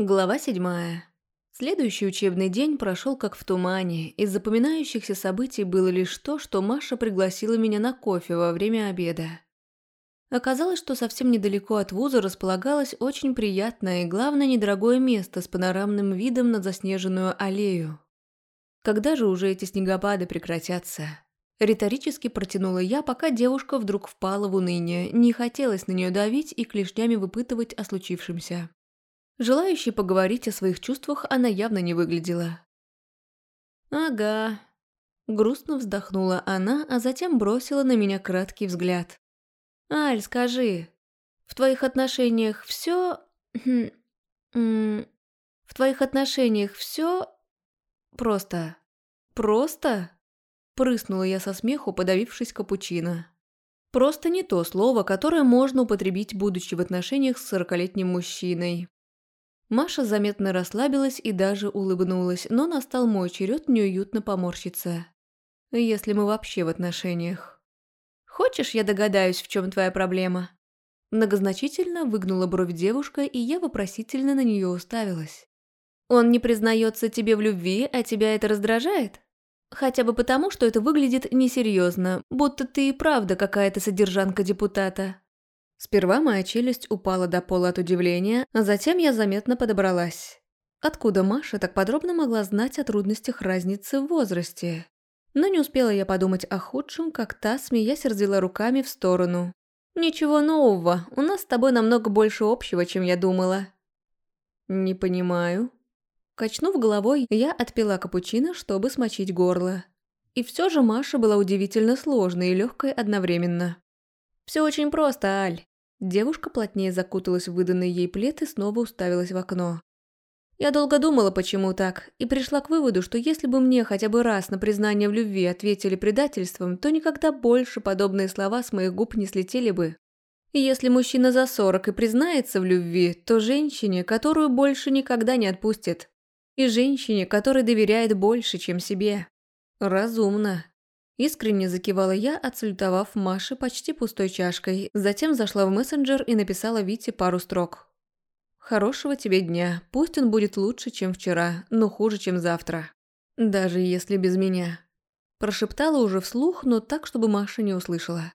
Глава седьмая. Следующий учебный день прошел как в тумане. Из запоминающихся событий было лишь то, что Маша пригласила меня на кофе во время обеда. Оказалось, что совсем недалеко от вуза располагалось очень приятное и, главное, недорогое место с панорамным видом на заснеженную аллею. Когда же уже эти снегопады прекратятся? Риторически протянула я, пока девушка вдруг впала в уныние, не хотелось на нее давить и клешнями выпытывать о случившемся. Желающей поговорить о своих чувствах она явно не выглядела. «Ага», – грустно вздохнула она, а затем бросила на меня краткий взгляд. «Аль, скажи, в твоих отношениях все... Хм, в твоих отношениях все... просто... просто...» Прыснула я со смеху, подавившись капучино. Просто не то слово, которое можно употребить, будучи в отношениях с сорокалетним мужчиной. Маша заметно расслабилась и даже улыбнулась, но настал мой черед неуютно поморщиться. Если мы вообще в отношениях. «Хочешь, я догадаюсь, в чем твоя проблема?» Многозначительно выгнула бровь девушка, и я вопросительно на нее уставилась. «Он не признается тебе в любви, а тебя это раздражает? Хотя бы потому, что это выглядит несерьезно, будто ты и правда какая-то содержанка депутата». Сперва моя челюсть упала до пола от удивления, а затем я заметно подобралась. Откуда Маша так подробно могла знать о трудностях разницы в возрасте? Но не успела я подумать о худшем, как та, смеясь, развела руками в сторону. «Ничего нового, у нас с тобой намного больше общего, чем я думала». «Не понимаю». Качнув головой, я отпила капучино, чтобы смочить горло. И все же Маша была удивительно сложной и легкой одновременно. «Все очень просто, Аль. Девушка плотнее закуталась в выданный ей плед и снова уставилась в окно. Я долго думала, почему так, и пришла к выводу, что если бы мне хотя бы раз на признание в любви ответили предательством, то никогда больше подобные слова с моих губ не слетели бы. И если мужчина за сорок и признается в любви, то женщине, которую больше никогда не отпустит. И женщине, которой доверяет больше, чем себе. Разумно. Искренне закивала я, отсультовав Маше почти пустой чашкой. Затем зашла в мессенджер и написала Вите пару строк. «Хорошего тебе дня. Пусть он будет лучше, чем вчера, но хуже, чем завтра. Даже если без меня». Прошептала уже вслух, но так, чтобы Маша не услышала.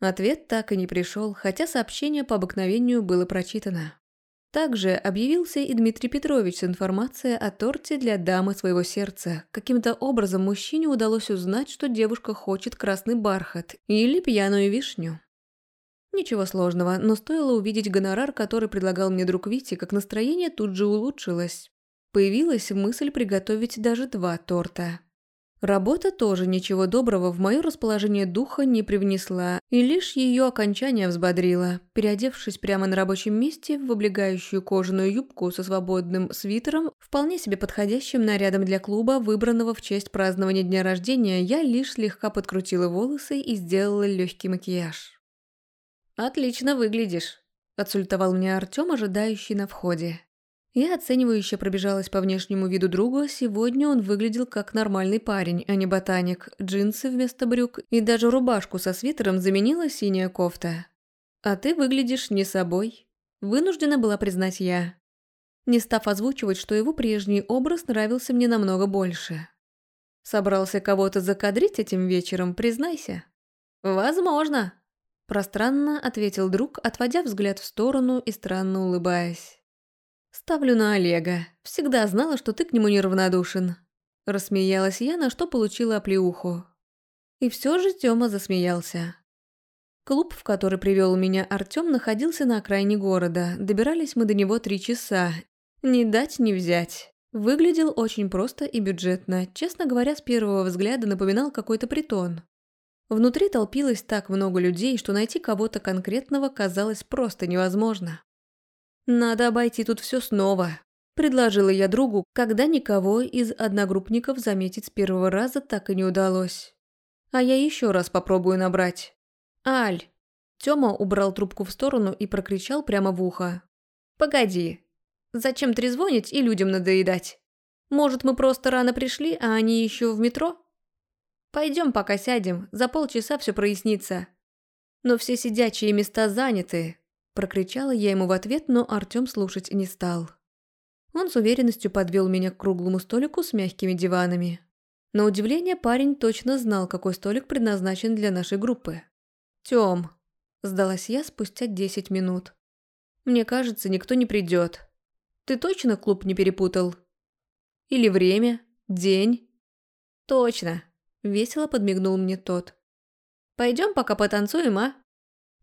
Ответ так и не пришел, хотя сообщение по обыкновению было прочитано. Также объявился и Дмитрий Петрович с информацией о торте для дамы своего сердца. Каким-то образом мужчине удалось узнать, что девушка хочет красный бархат или пьяную вишню. Ничего сложного, но стоило увидеть гонорар, который предлагал мне друг Вити, как настроение тут же улучшилось. Появилась мысль приготовить даже два торта. Работа тоже ничего доброго в мое расположение духа не привнесла, и лишь ее окончание взбодрило. Переодевшись прямо на рабочем месте в облегающую кожаную юбку со свободным свитером, вполне себе подходящим нарядом для клуба, выбранного в честь празднования дня рождения, я лишь слегка подкрутила волосы и сделала легкий макияж. «Отлично выглядишь», – отсультовал мне Артем, ожидающий на входе. Я оценивающе пробежалась по внешнему виду друга, сегодня он выглядел как нормальный парень, а не ботаник, джинсы вместо брюк и даже рубашку со свитером заменила синяя кофта. «А ты выглядишь не собой», – вынуждена была признать я. Не став озвучивать, что его прежний образ нравился мне намного больше. «Собрался кого-то закадрить этим вечером, признайся?» «Возможно», – пространно ответил друг, отводя взгляд в сторону и странно улыбаясь. «Ставлю на Олега. Всегда знала, что ты к нему неравнодушен». Рассмеялась я, на что получила оплеуху. И все же Тёма засмеялся. Клуб, в который привел меня Артём, находился на окраине города. Добирались мы до него три часа. Не дать, не взять. Выглядел очень просто и бюджетно. Честно говоря, с первого взгляда напоминал какой-то притон. Внутри толпилось так много людей, что найти кого-то конкретного казалось просто невозможно. «Надо обойти тут все снова», – предложила я другу, когда никого из одногруппников заметить с первого раза так и не удалось. «А я еще раз попробую набрать». «Аль!» Тёма убрал трубку в сторону и прокричал прямо в ухо. «Погоди. Зачем трезвонить и людям надоедать? Может, мы просто рано пришли, а они еще в метро? Пойдем пока сядем, за полчаса все прояснится. Но все сидячие места заняты, Прокричала я ему в ответ, но Артём слушать не стал. Он с уверенностью подвел меня к круглому столику с мягкими диванами. На удивление парень точно знал, какой столик предназначен для нашей группы. «Тём», – сдалась я спустя десять минут. «Мне кажется, никто не придет. Ты точно клуб не перепутал? Или время? День?» «Точно», – весело подмигнул мне тот. «Пойдем пока потанцуем, а?»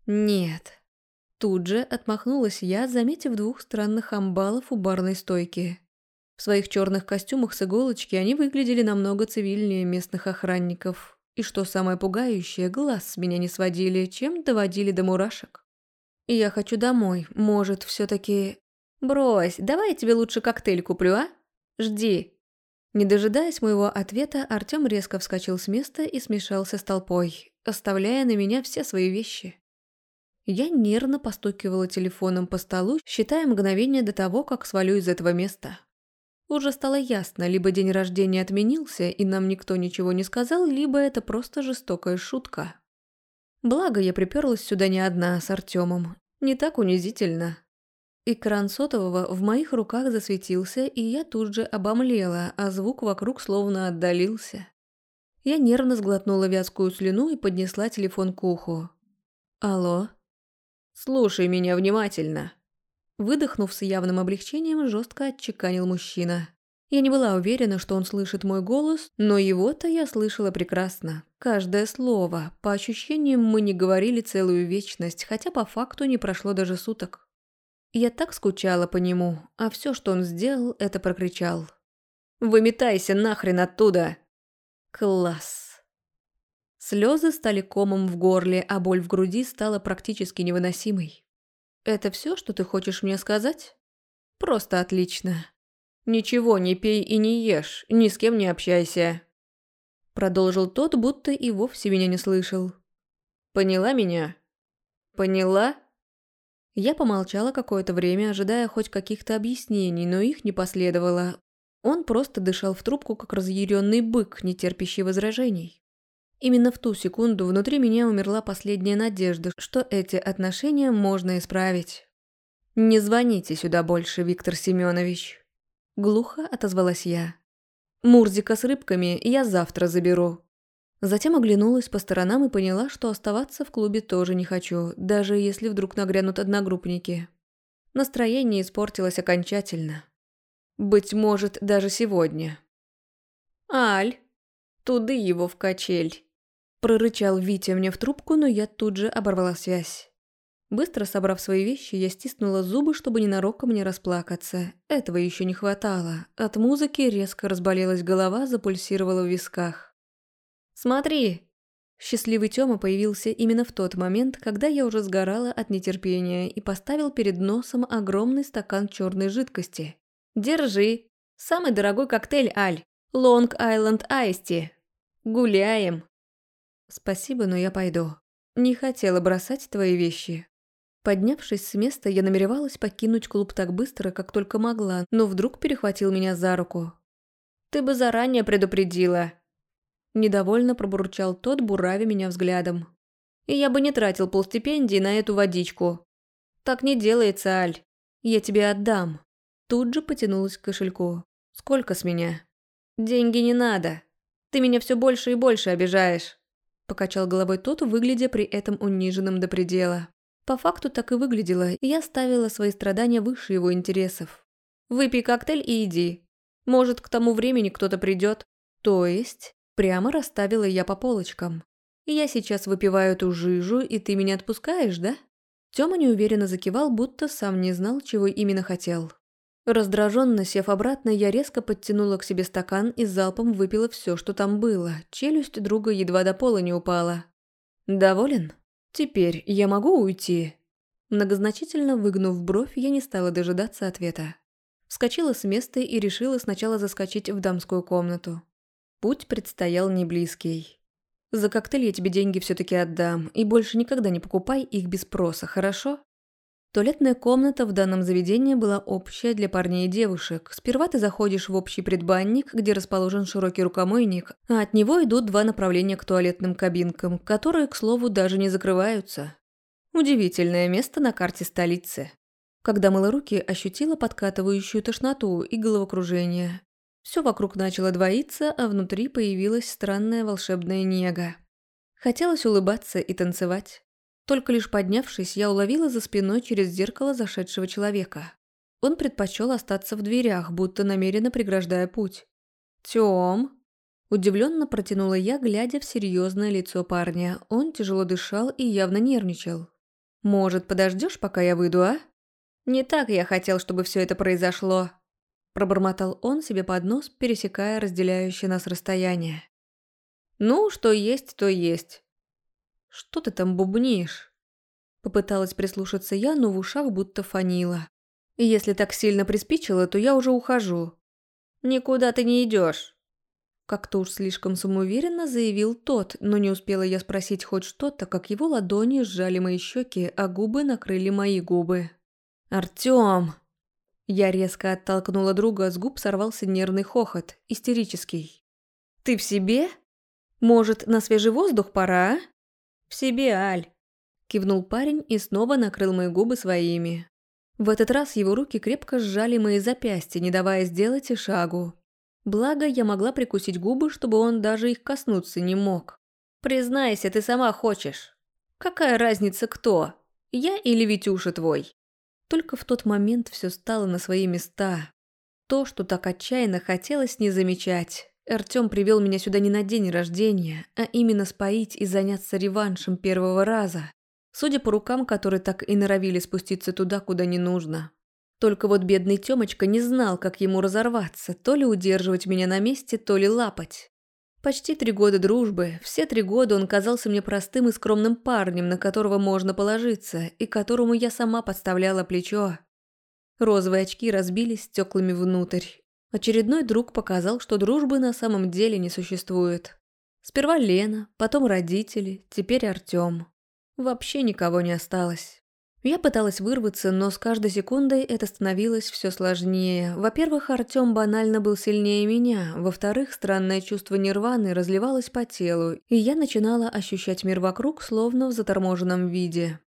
«Нет». Тут же отмахнулась я, заметив двух странных амбалов у барной стойки. В своих черных костюмах с иголочки они выглядели намного цивильнее местных охранников. И что самое пугающее, глаз с меня не сводили, чем доводили до мурашек. «Я хочу домой. Может, все таки «Брось, давай я тебе лучше коктейль куплю, а? Жди». Не дожидаясь моего ответа, Артём резко вскочил с места и смешался с толпой, оставляя на меня все свои вещи. Я нервно постукивала телефоном по столу, считая мгновение до того, как свалю из этого места. Уже стало ясно, либо день рождения отменился, и нам никто ничего не сказал, либо это просто жестокая шутка. Благо, я приперлась сюда не одна, с Артемом. Не так унизительно. Экран сотового в моих руках засветился, и я тут же обомлела, а звук вокруг словно отдалился. Я нервно сглотнула вязкую слюну и поднесла телефон к уху. «Алло?» «Слушай меня внимательно», Выдохнув с явным облегчением, жестко отчеканил мужчина. Я не была уверена, что он слышит мой голос, но его-то я слышала прекрасно. Каждое слово. По ощущениям, мы не говорили целую вечность, хотя по факту не прошло даже суток. Я так скучала по нему, а все, что он сделал, это прокричал. «Выметайся нахрен оттуда!» Класс. Слезы стали комом в горле, а боль в груди стала практически невыносимой. «Это все, что ты хочешь мне сказать?» «Просто отлично. Ничего не пей и не ешь, ни с кем не общайся». Продолжил тот, будто и вовсе меня не слышал. «Поняла меня?» «Поняла?» Я помолчала какое-то время, ожидая хоть каких-то объяснений, но их не последовало. Он просто дышал в трубку, как разъяренный бык, не терпящий возражений. Именно в ту секунду внутри меня умерла последняя надежда, что эти отношения можно исправить. «Не звоните сюда больше, Виктор Семенович», – глухо отозвалась я. «Мурзика с рыбками я завтра заберу». Затем оглянулась по сторонам и поняла, что оставаться в клубе тоже не хочу, даже если вдруг нагрянут одногруппники. Настроение испортилось окончательно. Быть может, даже сегодня. «Аль, туды его в качель». Прорычал Витя мне в трубку, но я тут же оборвала связь. Быстро собрав свои вещи, я стиснула зубы, чтобы ненароком не расплакаться. Этого еще не хватало. От музыки резко разболелась голова, запульсировала в висках. «Смотри!» Счастливый Тёма появился именно в тот момент, когда я уже сгорала от нетерпения и поставил перед носом огромный стакан черной жидкости. «Держи! Самый дорогой коктейль, Аль! Лонг Айленд Айсти! Гуляем!» «Спасибо, но я пойду. Не хотела бросать твои вещи». Поднявшись с места, я намеревалась покинуть клуб так быстро, как только могла, но вдруг перехватил меня за руку. «Ты бы заранее предупредила!» Недовольно пробурчал тот, бурави меня взглядом. «И я бы не тратил полстипендии на эту водичку. Так не делается, Аль. Я тебе отдам». Тут же потянулась к кошельку. «Сколько с меня?» «Деньги не надо. Ты меня все больше и больше обижаешь». Покачал головой тот, выглядя при этом униженным до предела. По факту так и выглядело, и я ставила свои страдания выше его интересов. «Выпей коктейль и иди. Может, к тому времени кто-то придет. То есть, прямо расставила я по полочкам. Я сейчас выпиваю эту жижу, и ты меня отпускаешь, да? Тёма неуверенно закивал, будто сам не знал, чего именно хотел. Раздраженно сев обратно, я резко подтянула к себе стакан и залпом выпила все, что там было. Челюсть друга едва до пола не упала. «Доволен? Теперь я могу уйти?» Многозначительно выгнув бровь, я не стала дожидаться ответа. Вскочила с места и решила сначала заскочить в дамскую комнату. Путь предстоял неблизкий. «За коктейль я тебе деньги все таки отдам, и больше никогда не покупай их без спроса, хорошо?» Туалетная комната в данном заведении была общая для парней и девушек. Сперва ты заходишь в общий предбанник, где расположен широкий рукомойник, а от него идут два направления к туалетным кабинкам, которые, к слову, даже не закрываются. Удивительное место на карте столицы. Когда мыла руки, ощутила подкатывающую тошноту и головокружение. Все вокруг начало двоиться, а внутри появилась странная волшебная нега. Хотелось улыбаться и танцевать. Только лишь поднявшись, я уловила за спиной через зеркало зашедшего человека. Он предпочел остаться в дверях, будто намеренно преграждая путь. «Тём?» Удивленно протянула я, глядя в серьезное лицо парня. Он тяжело дышал и явно нервничал. «Может, подождешь, пока я выйду, а?» «Не так я хотел, чтобы все это произошло», – пробормотал он себе под нос, пересекая разделяющее нас расстояние. «Ну, что есть, то есть». «Что ты там бубнишь?» Попыталась прислушаться я, но в ушах будто фанило. «Если так сильно приспичило, то я уже ухожу». «Никуда ты не идешь. Как-то уж слишком самоуверенно заявил тот, но не успела я спросить хоть что-то, как его ладони сжали мои щеки, а губы накрыли мои губы. «Артём!» Я резко оттолкнула друга, с губ сорвался нервный хохот, истерический. «Ты в себе? Может, на свежий воздух пора, а?» «В себе, Аль!» Кивнул парень и снова накрыл мои губы своими. В этот раз его руки крепко сжали мои запястья, не давая сделать и шагу. Благо, я могла прикусить губы, чтобы он даже их коснуться не мог. «Признайся, ты сама хочешь. Какая разница кто? Я или Витюша твой?» Только в тот момент все стало на свои места. То, что так отчаянно хотелось не замечать. Артём привел меня сюда не на день рождения, а именно споить и заняться реваншем первого раза. Судя по рукам, которые так и норовили спуститься туда, куда не нужно. Только вот бедный Тёмочка не знал, как ему разорваться, то ли удерживать меня на месте, то ли лапать. Почти три года дружбы, все три года он казался мне простым и скромным парнем, на которого можно положиться, и которому я сама подставляла плечо. Розовые очки разбились стеклами внутрь. Очередной друг показал, что дружбы на самом деле не существует. Сперва Лена, потом родители, теперь Артём. Вообще никого не осталось. Я пыталась вырваться, но с каждой секундой это становилось все сложнее. Во-первых, Артём банально был сильнее меня. Во-вторых, странное чувство нирваны разливалось по телу, и я начинала ощущать мир вокруг, словно в заторможенном виде.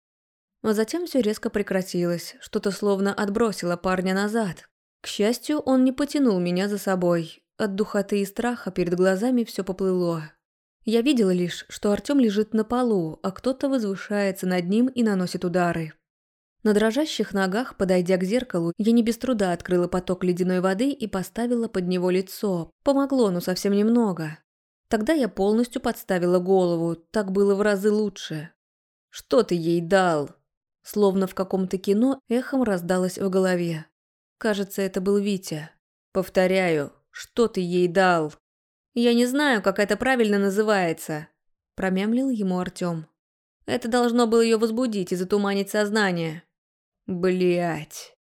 А затем все резко прекратилось, что-то словно отбросило парня назад. К счастью, он не потянул меня за собой. От духоты и страха перед глазами все поплыло. Я видела лишь, что Артём лежит на полу, а кто-то возвышается над ним и наносит удары. На дрожащих ногах, подойдя к зеркалу, я не без труда открыла поток ледяной воды и поставила под него лицо. Помогло, но совсем немного. Тогда я полностью подставила голову, так было в разы лучше. «Что ты ей дал?» Словно в каком-то кино эхом раздалось в голове. Кажется, это был Витя. «Повторяю, что ты ей дал?» «Я не знаю, как это правильно называется», – промямлил ему Артём. «Это должно было ее возбудить и затуманить сознание». Блять.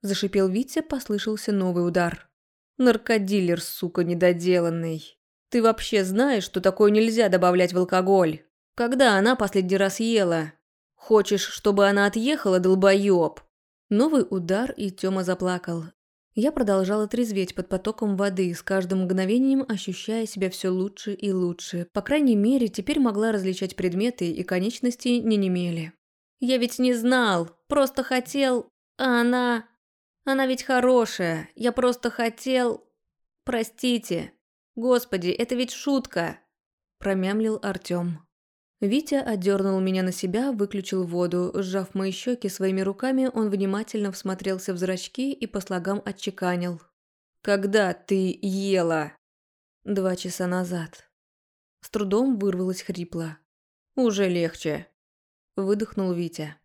Зашипел Витя, послышался новый удар. Наркодилер, сука, недоделанный. Ты вообще знаешь, что такое нельзя добавлять в алкоголь? Когда она последний раз ела? Хочешь, чтобы она отъехала, долбоёб? Новый удар, и Тёма заплакал. Я продолжала трезветь под потоком воды, с каждым мгновением ощущая себя все лучше и лучше. По крайней мере, теперь могла различать предметы, и конечности не немели. Я ведь не знал, просто хотел... А она... Она ведь хорошая. Я просто хотел... Простите. Господи, это ведь шутка. Промямлил Артём. Витя отдернул меня на себя, выключил воду. Сжав мои щеки своими руками, он внимательно всмотрелся в зрачки и по слогам отчеканил. «Когда ты ела?» «Два часа назад». С трудом вырвалось хрипло. «Уже легче», выдохнул Витя.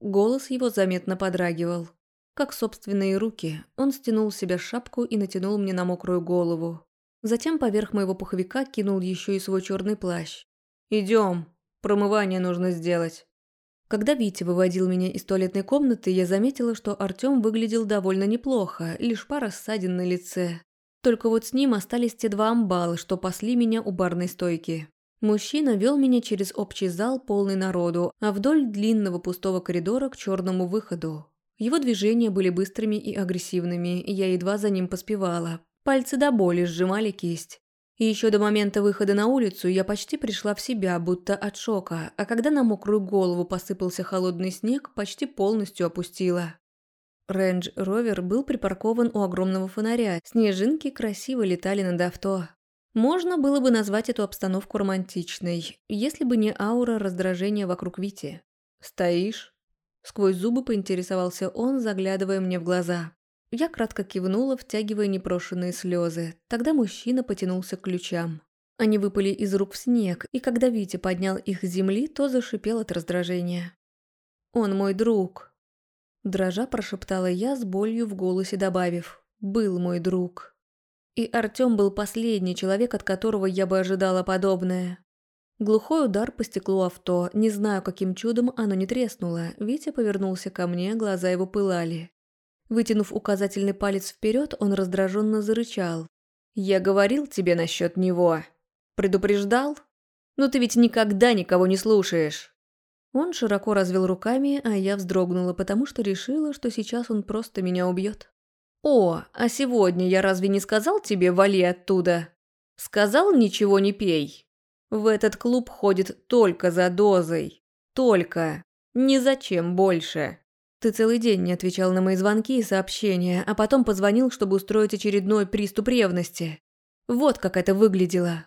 Голос его заметно подрагивал. Как собственные руки, он стянул с себя шапку и натянул мне на мокрую голову. Затем поверх моего пуховика кинул еще и свой черный плащ. «Идем, промывание нужно сделать». Когда Витя выводил меня из туалетной комнаты, я заметила, что Артём выглядел довольно неплохо, лишь пара ссадин на лице. Только вот с ним остались те два амбала, что пасли меня у барной стойки. Мужчина вел меня через общий зал, полный народу, а вдоль длинного пустого коридора к черному выходу. Его движения были быстрыми и агрессивными, и я едва за ним поспевала. Пальцы до боли сжимали кисть. И еще до момента выхода на улицу я почти пришла в себя, будто от шока, а когда на мокрую голову посыпался холодный снег, почти полностью опустила. Рейндж-ровер был припаркован у огромного фонаря. Снежинки красиво летали над авто. Можно было бы назвать эту обстановку романтичной, если бы не аура раздражения вокруг Вити. «Стоишь?» Сквозь зубы поинтересовался он, заглядывая мне в глаза. Я кратко кивнула, втягивая непрошенные слезы. Тогда мужчина потянулся к ключам. Они выпали из рук в снег, и когда Витя поднял их с земли, то зашипел от раздражения. «Он мой друг», Дрожа прошептала я с болью в голосе, добавив «Был мой друг». И Артём был последний человек, от которого я бы ожидала подобное. Глухой удар по стеклу авто, не знаю, каким чудом оно не треснуло. Витя повернулся ко мне, глаза его пылали. Вытянув указательный палец вперед, он раздраженно зарычал. «Я говорил тебе насчет него. Предупреждал? Но ты ведь никогда никого не слушаешь». Он широко развел руками, а я вздрогнула, потому что решила, что сейчас он просто меня убьет. «О, а сегодня я разве не сказал тебе «вали оттуда»?» «Сказал «ничего не пей»?» В этот клуб ходит только за дозой. Только. Ни зачем больше. Ты целый день не отвечал на мои звонки и сообщения, а потом позвонил, чтобы устроить очередной приступ ревности. Вот как это выглядело.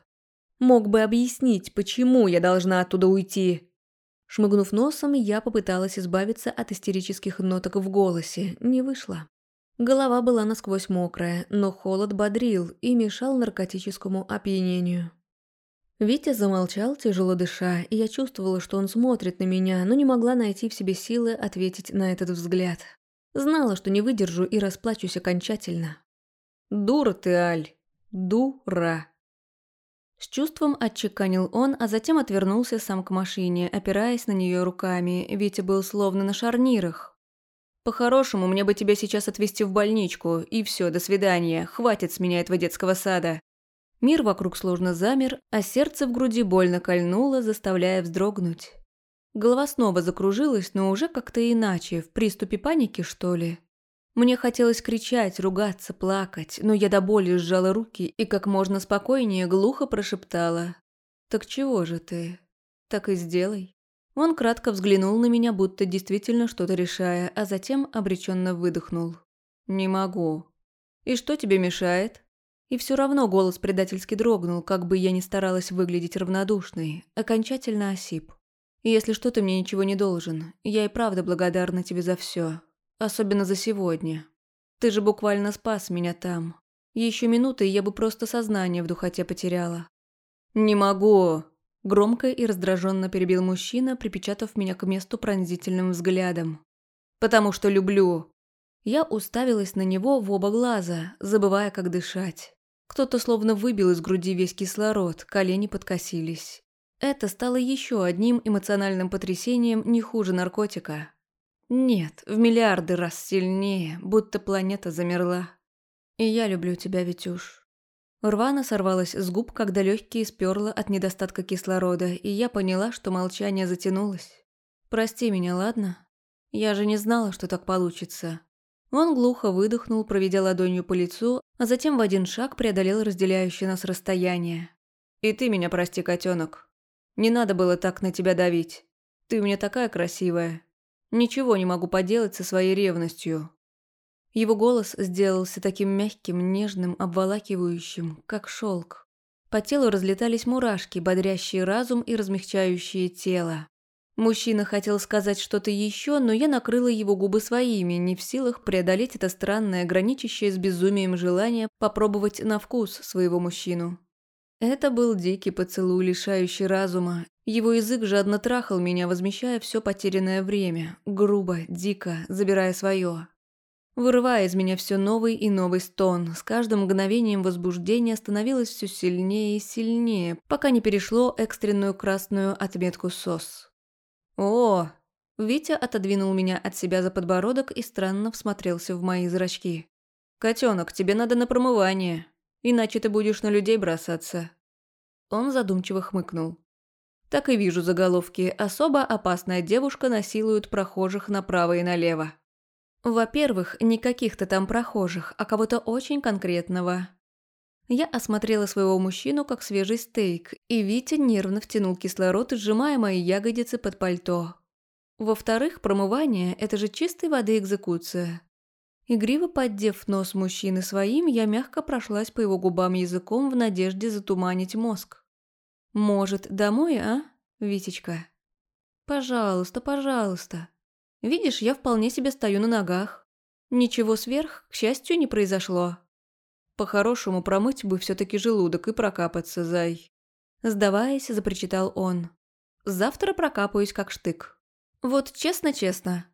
Мог бы объяснить, почему я должна оттуда уйти. Шмыгнув носом, я попыталась избавиться от истерических ноток в голосе. Не вышло. Голова была насквозь мокрая, но холод бодрил и мешал наркотическому опьянению. Витя замолчал, тяжело дыша, и я чувствовала, что он смотрит на меня, но не могла найти в себе силы ответить на этот взгляд. Знала, что не выдержу и расплачусь окончательно. «Дура ты, Аль! Дура!» С чувством отчеканил он, а затем отвернулся сам к машине, опираясь на нее руками. Витя был словно на шарнирах. «По-хорошему, мне бы тебя сейчас отвезти в больничку, и все, до свидания, хватит с меня этого детского сада». Мир вокруг сложно замер, а сердце в груди больно кольнуло, заставляя вздрогнуть. Голова снова закружилась, но уже как-то иначе, в приступе паники, что ли. Мне хотелось кричать, ругаться, плакать, но я до боли сжала руки и как можно спокойнее глухо прошептала. «Так чего же ты? Так и сделай». Он кратко взглянул на меня, будто действительно что-то решая, а затем обреченно выдохнул. «Не могу». «И что тебе мешает?» И все равно голос предательски дрогнул, как бы я ни старалась выглядеть равнодушной, окончательно осип. «Если что, ты мне ничего не должен. Я и правда благодарна тебе за все. Особенно за сегодня. Ты же буквально спас меня там. Еще минуты, и я бы просто сознание в духоте потеряла. «Не могу!» Громко и раздраженно перебил мужчина, припечатав меня к месту пронзительным взглядом. «Потому что люблю!» Я уставилась на него в оба глаза, забывая, как дышать. Кто-то словно выбил из груди весь кислород, колени подкосились. Это стало еще одним эмоциональным потрясением не хуже наркотика. Нет, в миллиарды раз сильнее, будто планета замерла. И я люблю тебя, Витюш. Рвана сорвалась с губ, когда легкие сперла от недостатка кислорода, и я поняла, что молчание затянулось. «Прости меня, ладно? Я же не знала, что так получится». Он глухо выдохнул, проведя ладонью по лицу, а затем в один шаг преодолел разделяющее нас расстояние. «И ты меня прости, котенок. Не надо было так на тебя давить. Ты у меня такая красивая. Ничего не могу поделать со своей ревностью. Его голос сделался таким мягким, нежным, обволакивающим, как шелк. По телу разлетались мурашки, бодрящие разум и размягчающие тело. Мужчина хотел сказать что-то еще, но я накрыла его губы своими, не в силах преодолеть это странное, граничащее с безумием желание попробовать на вкус своего мужчину. Это был дикий поцелуй, лишающий разума. Его язык жадно трахал меня, возмещая все потерянное время, грубо, дико, забирая свое. Вырывая из меня все новый и новый стон, с каждым мгновением возбуждение становилось все сильнее и сильнее, пока не перешло экстренную красную отметку СОС. «О!» Витя отодвинул меня от себя за подбородок и странно всмотрелся в мои зрачки. «Котенок, тебе надо на промывание. Иначе ты будешь на людей бросаться». Он задумчиво хмыкнул. Так и вижу заголовки «Особо опасная девушка насилует прохожих направо и налево». Во-первых, не каких-то там прохожих, а кого-то очень конкретного. Я осмотрела своего мужчину как свежий стейк, и Витя нервно втянул кислород, сжимая мои ягодицы под пальто. Во-вторых, промывание – это же чистой воды экзекуция. Игриво поддев нос мужчины своим, я мягко прошлась по его губам языком в надежде затуманить мозг. «Может, домой, а, Витечка?» «Пожалуйста, пожалуйста. Видишь, я вполне себе стою на ногах. Ничего сверх, к счастью, не произошло. По-хорошему промыть бы все таки желудок и прокапаться, зай». Сдаваясь, запричитал он. «Завтра прокапаюсь как штык». «Вот честно-честно,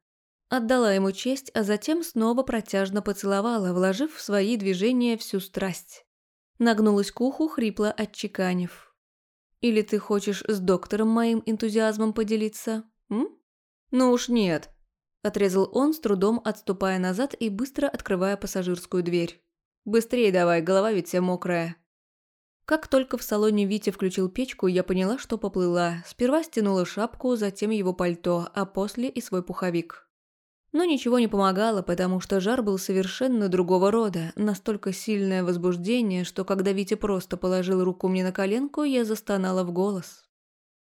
Отдала ему честь, а затем снова протяжно поцеловала, вложив в свои движения всю страсть. Нагнулась к уху, хрипло отчеканив. «Или ты хочешь с доктором моим энтузиазмом поделиться, м? Ну уж нет», – отрезал он, с трудом отступая назад и быстро открывая пассажирскую дверь. «Быстрее давай, голова ведь вся мокрая». Как только в салоне Витя включил печку, я поняла, что поплыла. Сперва стянула шапку, затем его пальто, а после и свой пуховик. Но ничего не помогало, потому что жар был совершенно другого рода, настолько сильное возбуждение, что когда Витя просто положил руку мне на коленку, я застонала в голос.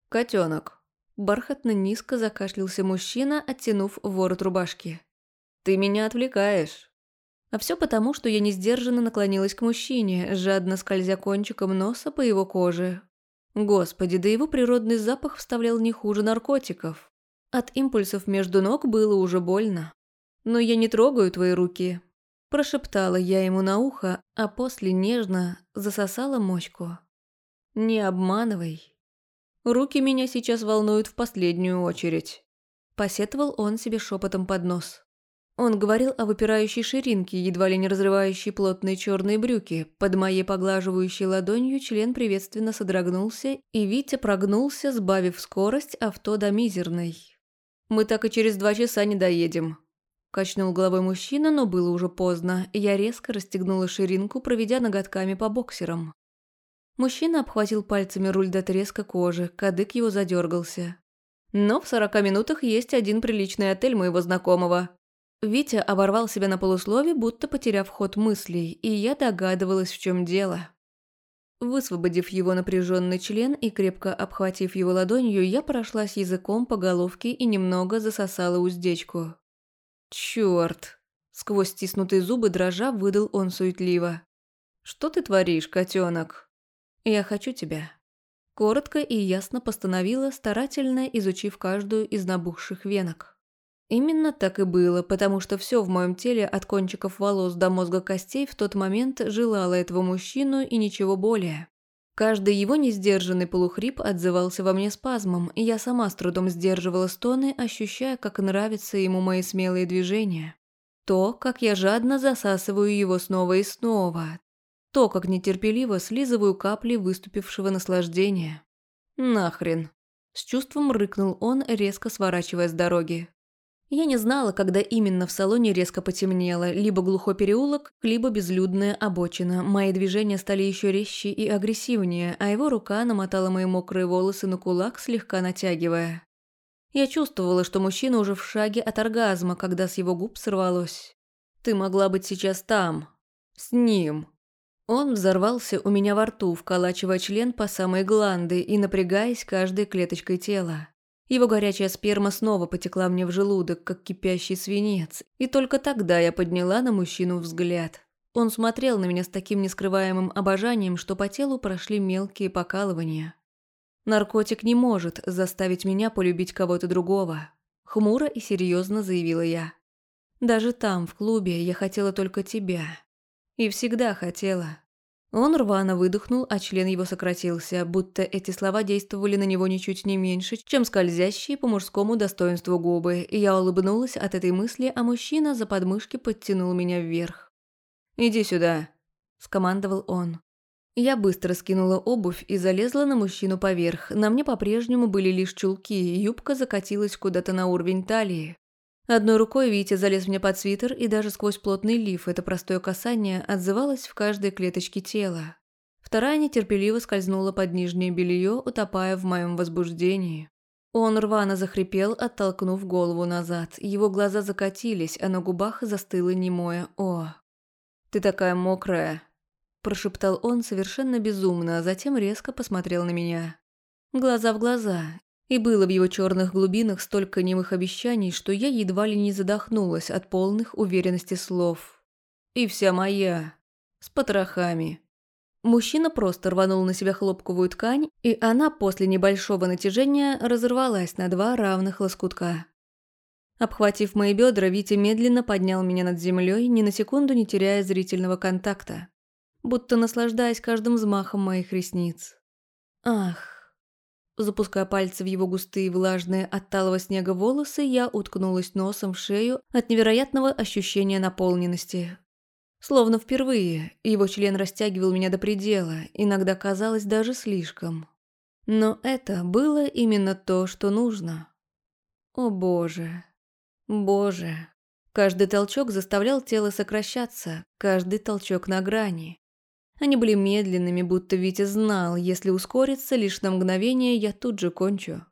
«Котенок!» Бархатно низко закашлялся мужчина, оттянув ворот рубашки. «Ты меня отвлекаешь!» А все потому, что я несдержанно наклонилась к мужчине, жадно скользя кончиком носа по его коже. Господи, да его природный запах вставлял не хуже наркотиков. От импульсов между ног было уже больно. «Но я не трогаю твои руки», – прошептала я ему на ухо, а после нежно засосала мочку. «Не обманывай. Руки меня сейчас волнуют в последнюю очередь», – посетовал он себе шепотом под нос. Он говорил о выпирающей ширинке, едва ли не разрывающей плотные черные брюки. Под моей поглаживающей ладонью член приветственно содрогнулся, и Витя прогнулся, сбавив скорость авто до мизерной. Мы так и через два часа не доедем». Качнул головой мужчина, но было уже поздно. Я резко расстегнула ширинку, проведя ноготками по боксерам. Мужчина обхватил пальцами руль до треска кожи, кадык его задергался. Но в сорока минутах есть один приличный отель моего знакомого. Витя оборвал себя на полуслове, будто потеряв ход мыслей, и я догадывалась, в чем дело. Высвободив его напряженный член и крепко обхватив его ладонью, я прошлась языком по головке и немного засосала уздечку. «Чёрт!» – сквозь стиснутые зубы дрожа выдал он суетливо. «Что ты творишь, котенок? «Я хочу тебя». Коротко и ясно постановила, старательно изучив каждую из набухших венок. Именно так и было, потому что все в моем теле от кончиков волос до мозга костей в тот момент желало этого мужчину и ничего более. Каждый его несдержанный полухрип отзывался во мне спазмом, и я сама с трудом сдерживала стоны, ощущая, как нравятся ему мои смелые движения. То, как я жадно засасываю его снова и снова. То, как нетерпеливо слизываю капли выступившего наслаждения. «Нахрен!» С чувством рыкнул он, резко сворачивая с дороги. Я не знала, когда именно в салоне резко потемнело, либо глухой переулок, либо безлюдная обочина. Мои движения стали еще резче и агрессивнее, а его рука намотала мои мокрые волосы на кулак, слегка натягивая. Я чувствовала, что мужчина уже в шаге от оргазма, когда с его губ сорвалось. «Ты могла быть сейчас там. С ним». Он взорвался у меня во рту, вколачивая член по самой гланды и напрягаясь каждой клеточкой тела. Его горячая сперма снова потекла мне в желудок, как кипящий свинец, и только тогда я подняла на мужчину взгляд. Он смотрел на меня с таким нескрываемым обожанием, что по телу прошли мелкие покалывания. «Наркотик не может заставить меня полюбить кого-то другого», – хмуро и серьезно заявила я. «Даже там, в клубе, я хотела только тебя. И всегда хотела. Он рвано выдохнул, а член его сократился, будто эти слова действовали на него ничуть не меньше, чем скользящие по мужскому достоинству губы, и я улыбнулась от этой мысли, а мужчина за подмышки подтянул меня вверх. «Иди сюда», – скомандовал он. Я быстро скинула обувь и залезла на мужчину поверх. На мне по-прежнему были лишь чулки, юбка закатилась куда-то на уровень талии. Одной рукой Витя залез мне под свитер, и даже сквозь плотный лиф это простое касание отзывалось в каждой клеточке тела. Вторая нетерпеливо скользнула под нижнее белье, утопая в моем возбуждении. Он рвано захрипел, оттолкнув голову назад. Его глаза закатились, а на губах застыло немое «О». «Ты такая мокрая», – прошептал он совершенно безумно, а затем резко посмотрел на меня. Глаза в глаза, И было в его черных глубинах столько немых обещаний, что я едва ли не задохнулась от полных уверенности слов. И вся моя. С потрохами. Мужчина просто рванул на себя хлопковую ткань, и она после небольшого натяжения разорвалась на два равных лоскутка. Обхватив мои бедра, Витя медленно поднял меня над землей, ни на секунду не теряя зрительного контакта, будто наслаждаясь каждым взмахом моих ресниц. Ах. Запуская пальцы в его густые, влажные от талого снега волосы, я уткнулась носом в шею от невероятного ощущения наполненности. Словно впервые, его член растягивал меня до предела, иногда казалось даже слишком. Но это было именно то, что нужно. О боже. Боже. Каждый толчок заставлял тело сокращаться, каждый толчок на грани. Они были медленными, будто Витя знал, если ускориться лишь на мгновение, я тут же кончу.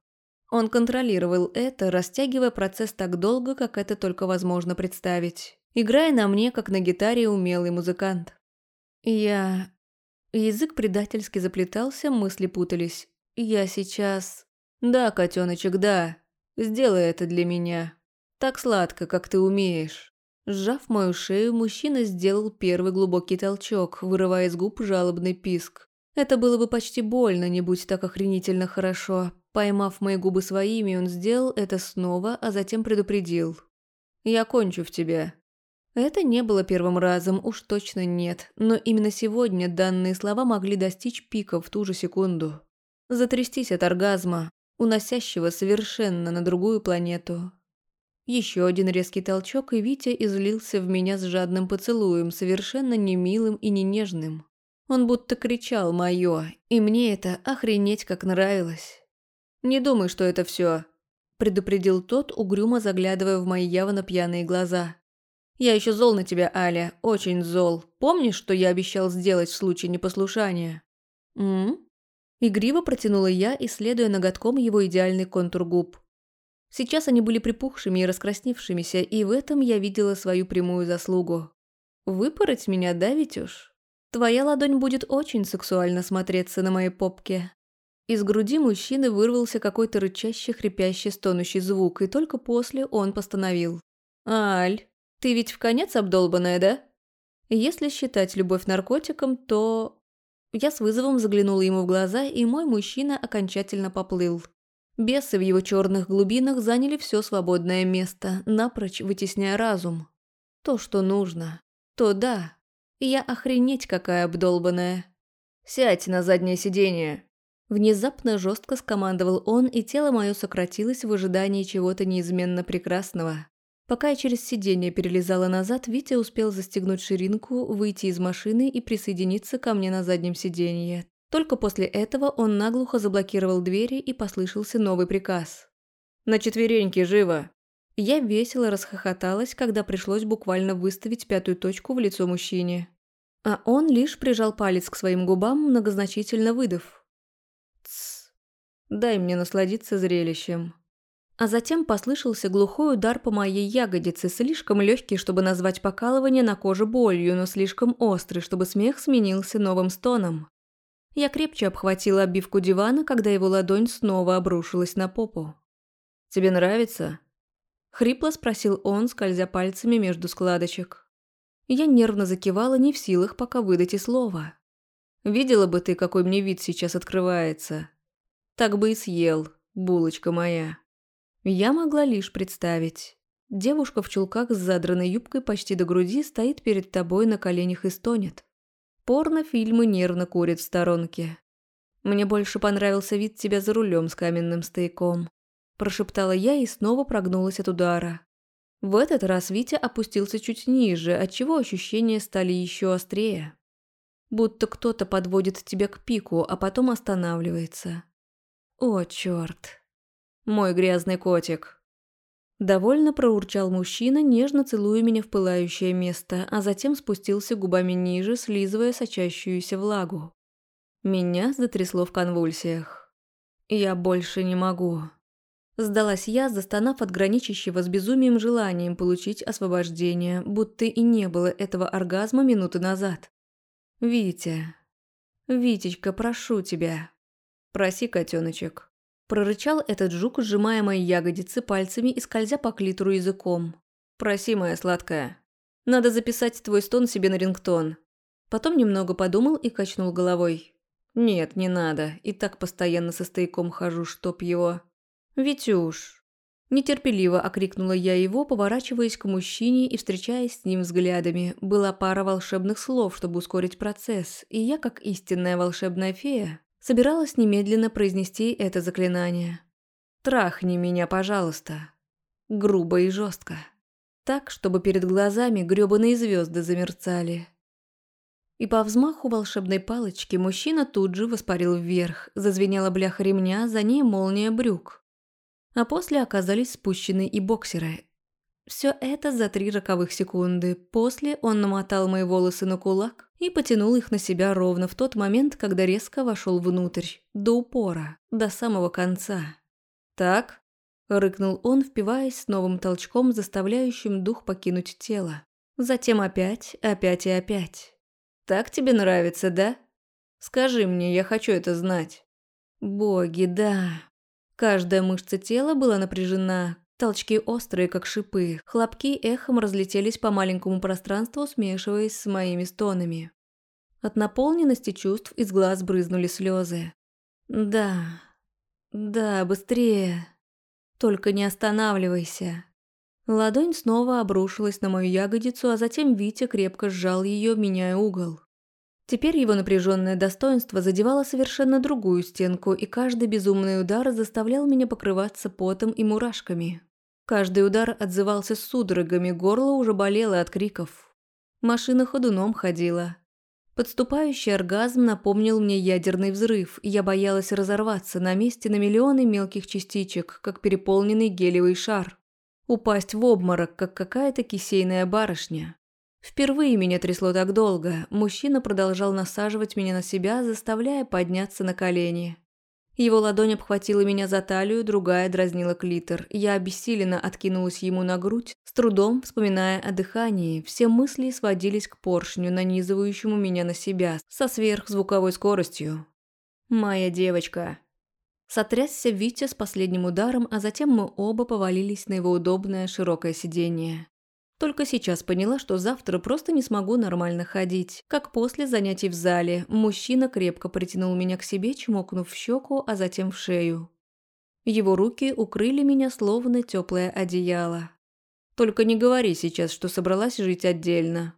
Он контролировал это, растягивая процесс так долго, как это только возможно представить, играя на мне, как на гитаре умелый музыкант. Я... Язык предательски заплетался, мысли путались. Я сейчас... Да, котеночек, да. Сделай это для меня. Так сладко, как ты умеешь». Сжав мою шею, мужчина сделал первый глубокий толчок, вырывая из губ жалобный писк. Это было бы почти больно, не будь так охренительно хорошо. Поймав мои губы своими, он сделал это снова, а затем предупредил. «Я кончу в тебя». Это не было первым разом, уж точно нет, но именно сегодня данные слова могли достичь пика в ту же секунду. Затрястись от оргазма, уносящего совершенно на другую планету. Еще один резкий толчок, и Витя излился в меня с жадным поцелуем, совершенно не милым и не нежным. Он будто кричал «моё», и мне это охренеть как нравилось. «Не думай, что это всё», – предупредил тот, угрюмо заглядывая в мои явно пьяные глаза. «Я еще зол на тебя, Аля, очень зол. Помнишь, что я обещал сделать в случае непослушания?» «М?», Игриво протянула я, исследуя ноготком его идеальный контур губ. Сейчас они были припухшими и раскрасневшимися, и в этом я видела свою прямую заслугу. «Выпороть меня, да, Витюш? Твоя ладонь будет очень сексуально смотреться на моей попке». Из груди мужчины вырвался какой-то рычащий, хрипящий, стонущий звук, и только после он постановил. «Аль, ты ведь в конец обдолбанная, да? Если считать любовь наркотиком, то...» Я с вызовом заглянула ему в глаза, и мой мужчина окончательно поплыл. Бесы в его черных глубинах заняли все свободное место, напрочь вытесняя разум. То, что нужно. То да. Я охренеть какая обдолбанная. «Сядь на заднее сиденье!» Внезапно жестко скомандовал он, и тело мое сократилось в ожидании чего-то неизменно прекрасного. Пока я через сиденье перелезала назад, Витя успел застегнуть ширинку, выйти из машины и присоединиться ко мне на заднем сиденье. Только после этого он наглухо заблокировал двери и послышался новый приказ. «На четвереньки, живо!» Я весело расхохоталась, когда пришлось буквально выставить пятую точку в лицо мужчине. А он лишь прижал палец к своим губам, многозначительно выдав. «Тсс, дай мне насладиться зрелищем». А затем послышался глухой удар по моей ягодице, слишком легкий, чтобы назвать покалывание на коже болью, но слишком острый, чтобы смех сменился новым стоном. Я крепче обхватила обивку дивана, когда его ладонь снова обрушилась на попу. «Тебе нравится?» Хрипло спросил он, скользя пальцами между складочек. Я нервно закивала, не в силах пока выдать и слова. «Видела бы ты, какой мне вид сейчас открывается. Так бы и съел, булочка моя». Я могла лишь представить. Девушка в чулках с задранной юбкой почти до груди стоит перед тобой на коленях и стонет. Порнофильмы нервно курят в сторонке. «Мне больше понравился вид тебя за рулем с каменным стояком», – прошептала я и снова прогнулась от удара. В этот раз Витя опустился чуть ниже, отчего ощущения стали еще острее. Будто кто-то подводит тебя к пику, а потом останавливается. О, черт. Мой грязный котик. Довольно проурчал мужчина, нежно целуя меня в пылающее место, а затем спустился губами ниже, слизывая сочащуюся влагу. Меня затрясло в конвульсиях. «Я больше не могу». Сдалась я, застонав от граничащего с безумием желанием получить освобождение, будто и не было этого оргазма минуты назад. «Витя, Витечка, прошу тебя». «Проси, котеночек». Прорычал этот жук, сжимая мои ягодицы пальцами и скользя по клитору языком. «Проси, моя сладкая. Надо записать твой стон себе на рингтон». Потом немного подумал и качнул головой. «Нет, не надо. И так постоянно со стояком хожу, чтоб его...» «Витюш!» Нетерпеливо окрикнула я его, поворачиваясь к мужчине и встречаясь с ним взглядами. Была пара волшебных слов, чтобы ускорить процесс, и я, как истинная волшебная фея, собиралась немедленно произнести это заклинание. «Трахни меня, пожалуйста». Грубо и жестко. Так, чтобы перед глазами грёбаные звезды замерцали. И по взмаху волшебной палочки мужчина тут же воспарил вверх, зазвенела бляха ремня, за ней молния брюк. А после оказались спущены и боксеры. Все это за три роковых секунды. После он намотал мои волосы на кулак и потянул их на себя ровно в тот момент, когда резко вошел внутрь, до упора, до самого конца. «Так?» – рыкнул он, впиваясь с новым толчком, заставляющим дух покинуть тело. Затем опять, опять и опять. Так тебе нравится, да? Скажи мне, я хочу это знать. Боги, да. Каждая мышца тела была напряжена, толчки острые, как шипы, хлопки эхом разлетелись по маленькому пространству, смешиваясь с моими стонами. От наполненности чувств из глаз брызнули слезы. Да, да, быстрее. Только не останавливайся. Ладонь снова обрушилась на мою ягодицу, а затем Витя крепко сжал ее, меняя угол. Теперь его напряженное достоинство задевало совершенно другую стенку, и каждый безумный удар заставлял меня покрываться потом и мурашками. Каждый удар отзывался судорогами, горло уже болело от криков. Машина ходуном ходила. Подступающий оргазм напомнил мне ядерный взрыв, и я боялась разорваться на месте на миллионы мелких частичек, как переполненный гелевый шар. Упасть в обморок, как какая-то кисейная барышня. Впервые меня трясло так долго. Мужчина продолжал насаживать меня на себя, заставляя подняться на колени. Его ладонь обхватила меня за талию, другая дразнила клитор. Я обессиленно откинулась ему на грудь, с трудом вспоминая о дыхании. Все мысли сводились к поршню, нанизывающему меня на себя, со сверхзвуковой скоростью. «Моя девочка», Сотрясся Витя с последним ударом, а затем мы оба повалились на его удобное широкое сиденье. Только сейчас поняла, что завтра просто не смогу нормально ходить. Как после занятий в зале, мужчина крепко притянул меня к себе, чмокнув в щеку, а затем в шею. Его руки укрыли меня словно теплое одеяло. Только не говори сейчас, что собралась жить отдельно.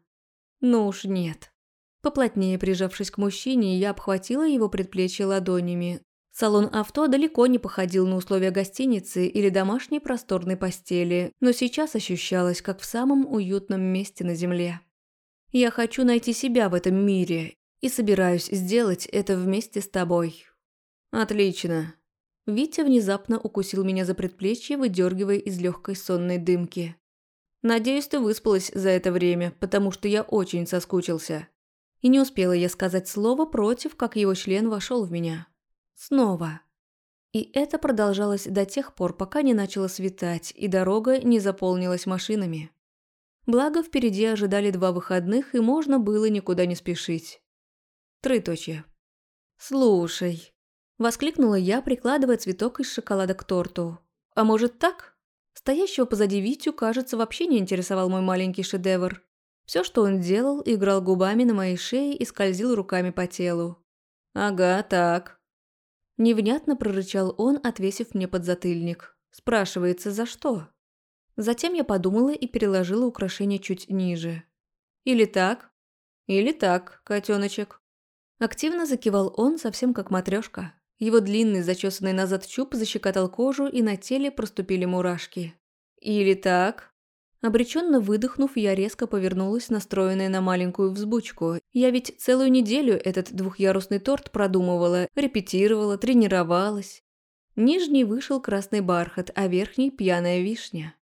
Ну уж нет. Поплотнее прижавшись к мужчине, я обхватила его предплечье ладонями, Салон авто далеко не походил на условия гостиницы или домашней просторной постели, но сейчас ощущалось, как в самом уютном месте на земле. Я хочу найти себя в этом мире и собираюсь сделать это вместе с тобой. Отлично. Витя внезапно укусил меня за предплечье, выдергивая из легкой сонной дымки. Надеюсь, ты выспалась за это время, потому что я очень соскучился. И не успела я сказать слово против, как его член вошел в меня. Снова. И это продолжалось до тех пор, пока не начало светать, и дорога не заполнилась машинами. Благо, впереди ожидали два выходных, и можно было никуда не спешить. Трыточье. «Слушай», – воскликнула я, прикладывая цветок из шоколада к торту. «А может так?» Стоящего позади Витю, кажется, вообще не интересовал мой маленький шедевр. Все, что он делал, играл губами на моей шее и скользил руками по телу. «Ага, так», Невнятно прорычал он, отвесив мне подзатыльник. Спрашивается, за что? Затем я подумала и переложила украшение чуть ниже. Или так? Или так, котеночек. Активно закивал он, совсем как матрешка. Его длинный, зачесанный назад чуб защекотал кожу, и на теле проступили мурашки. Или так? Обреченно выдохнув, я резко повернулась, настроенная на маленькую взбучку. Я ведь целую неделю этот двухъярусный торт продумывала, репетировала, тренировалась. Нижний вышел красный бархат, а верхний – пьяная вишня.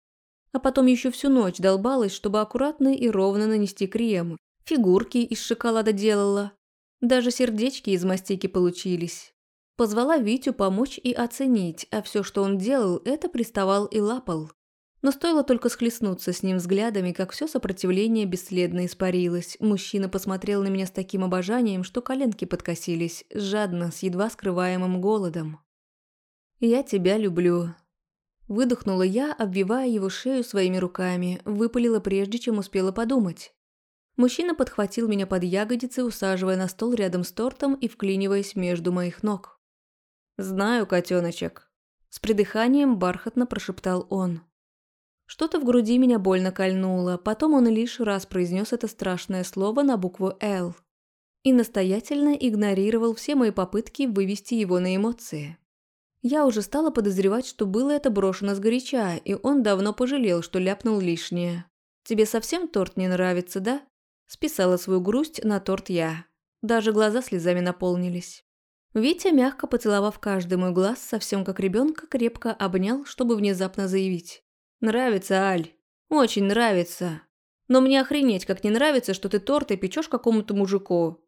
А потом еще всю ночь долбалась, чтобы аккуратно и ровно нанести крем. Фигурки из шоколада делала. Даже сердечки из мастики получились. Позвала Витю помочь и оценить, а все, что он делал, это приставал и лапал. Но стоило только схлестнуться с ним взглядами, как все сопротивление бесследно испарилось. Мужчина посмотрел на меня с таким обожанием, что коленки подкосились, жадно, с едва скрываемым голодом. «Я тебя люблю». Выдохнула я, обвивая его шею своими руками, выпалила прежде, чем успела подумать. Мужчина подхватил меня под ягодицы, усаживая на стол рядом с тортом и вклиниваясь между моих ног. «Знаю, котеночек», – с придыханием бархатно прошептал он. Что-то в груди меня больно кольнуло, потом он лишь раз произнес это страшное слово на букву «Л» и настоятельно игнорировал все мои попытки вывести его на эмоции. Я уже стала подозревать, что было это брошено сгоряча, и он давно пожалел, что ляпнул лишнее. «Тебе совсем торт не нравится, да?» Списала свою грусть на торт я. Даже глаза слезами наполнились. Витя, мягко поцеловав каждый мой глаз, совсем как ребенка, крепко обнял, чтобы внезапно заявить. «Нравится, Аль. Очень нравится. Но мне охренеть, как не нравится, что ты торты печешь какому-то мужику.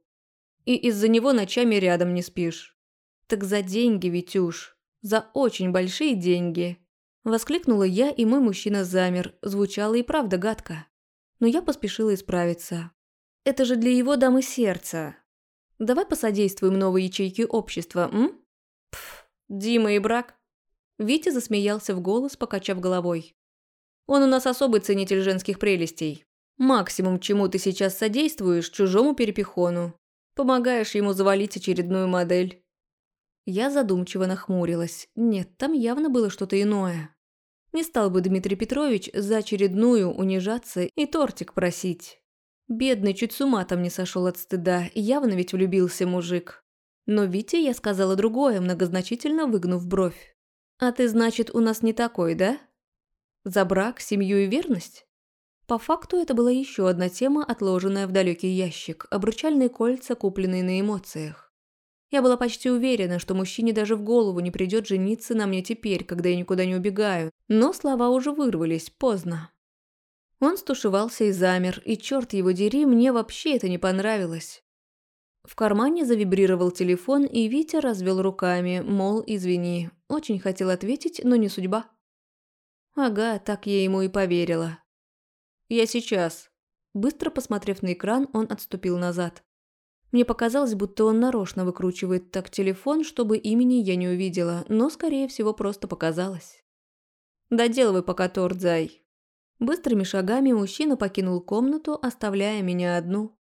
И из-за него ночами рядом не спишь. Так за деньги, Витюш. За очень большие деньги». Воскликнула я, и мой мужчина замер. Звучало и правда гадко. Но я поспешила исправиться. «Это же для его дамы сердца. Давай посодействуем новой ячейке общества, м?» Пф, Дима и брак. Витя засмеялся в голос, покачав головой. Он у нас особый ценитель женских прелестей. Максимум, чему ты сейчас содействуешь, чужому перепихону. Помогаешь ему завалить очередную модель. Я задумчиво нахмурилась. Нет, там явно было что-то иное. Не стал бы Дмитрий Петрович за очередную унижаться и тортик просить. Бедный чуть с ума там не сошел от стыда, явно ведь влюбился мужик. Но Вите я сказала другое, многозначительно выгнув бровь. «А ты, значит, у нас не такой, да?» За брак, семью и верность? По факту это была еще одна тема, отложенная в далекий ящик – обручальные кольца, купленные на эмоциях. Я была почти уверена, что мужчине даже в голову не придет жениться на мне теперь, когда я никуда не убегаю, но слова уже вырвались, поздно. Он стушевался и замер, и черт его дери, мне вообще это не понравилось. В кармане завибрировал телефон, и Витя развел руками, мол, извини. Очень хотел ответить, но не судьба. Ага, так я ему и поверила. «Я сейчас». Быстро посмотрев на экран, он отступил назад. Мне показалось, будто он нарочно выкручивает так телефон, чтобы имени я не увидела, но, скорее всего, просто показалось. «Доделывай пока торт, зай». Быстрыми шагами мужчина покинул комнату, оставляя меня одну.